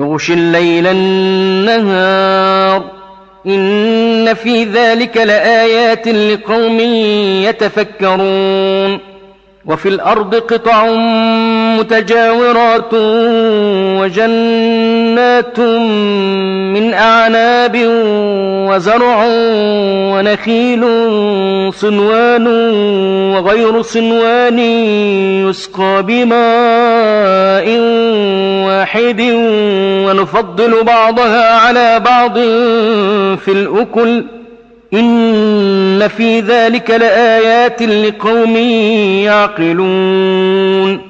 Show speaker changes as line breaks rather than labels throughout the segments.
يغشي الليل النهار. إن في ذلك لآيات لقوم يتفكرون. وفي الأرض قطع متجاورات وجنات من أعناب وزرع ونخيل صنوان وغير صنوان يسقى بماء واحد ونفضل بعضها على بعض في الأكل إن في ذلك لآيات لقوم يعقلون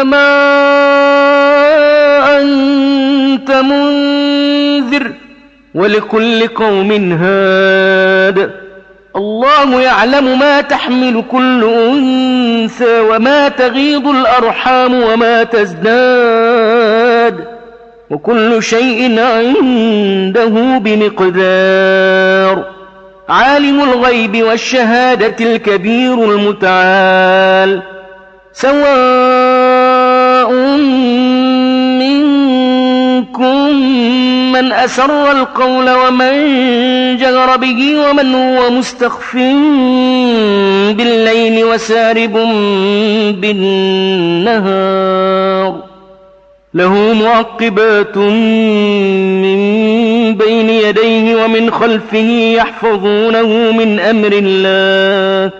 إنما أنت منذر ولكل قوم هاد الله يعلم ما تحمل كل أنسى وما تغيض الأرحام وما تزداد وكل شيء عنده بمقدار عالم الغيب والشهادة الكبير المتعال سواء منكم من أسر القول ومن جغر به ومن هو مستخف بالليل وسارب بالنهار له معقبات من بين يديه ومن خلفه يحفظونه من أمر الله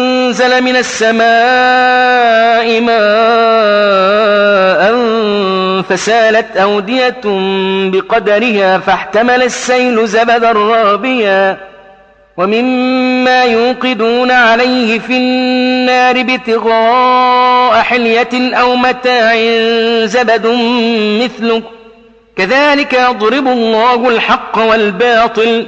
أنزل من السماء ماء فسالت أودية بقدرها فاحتمل السيل زبدا رابيا ومما يوقدون عليه في النار بتغاء حلية أو متاع زبد مثله. كذلك يضرب الله الحق والباطل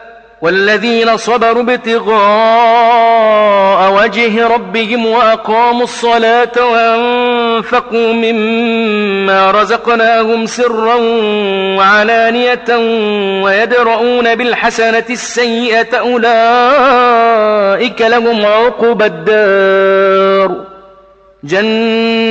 والذين صبروا ابتغاء وجه ربهم وأقاموا الصلاة وأنفقوا مما رزقناهم سرا وعلانية ويدرؤون بالحسنة السيئة أولئك لهم عقب الدار. جنة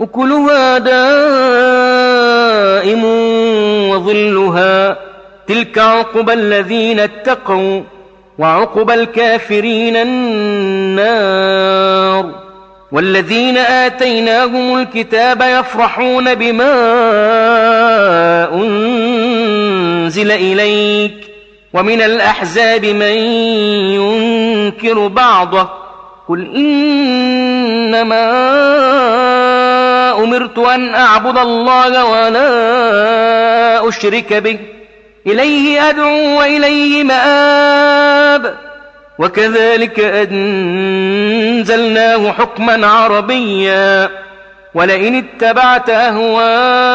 أكلها دائم وظلها تلك عقب الذين اتقوا وعقب الكافرين النار والذين آتيناهم الكتاب يفرحون بما أنزل إليك ومن الأحزاب من ينكر بعضه قل إن إنما أمرت أن أعبد الله ولا أشرك به. إليه أدعو وإليه مآب. وكذلك أنزلناه حكما عربيا. ولئن اتبعت أهواءهم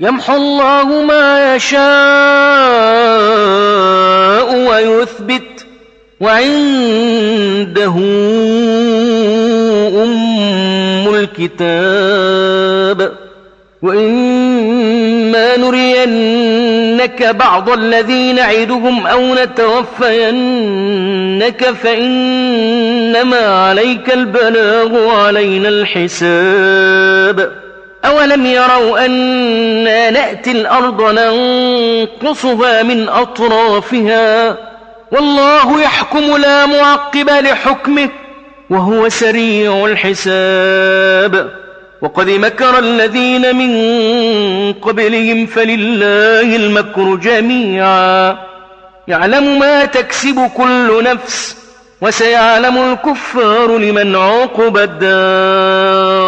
يمحو الله ما يشاء ويثبت وعنده أم الكتاب وإما نرينك بعض الذين عيدهم أو نتوفينك فإنما عليك البلاغ علينا الحساب أولم يروا أنا نأتي الأرض ننقصها من أطرافها والله يحكم لا معقب لحكمه وهو سريع الحساب وقد مكر الذين من قبلهم فلله المكر جميعا يعلم ما تكسب كل نفس وسيعلم الكفار لمن عقب الدار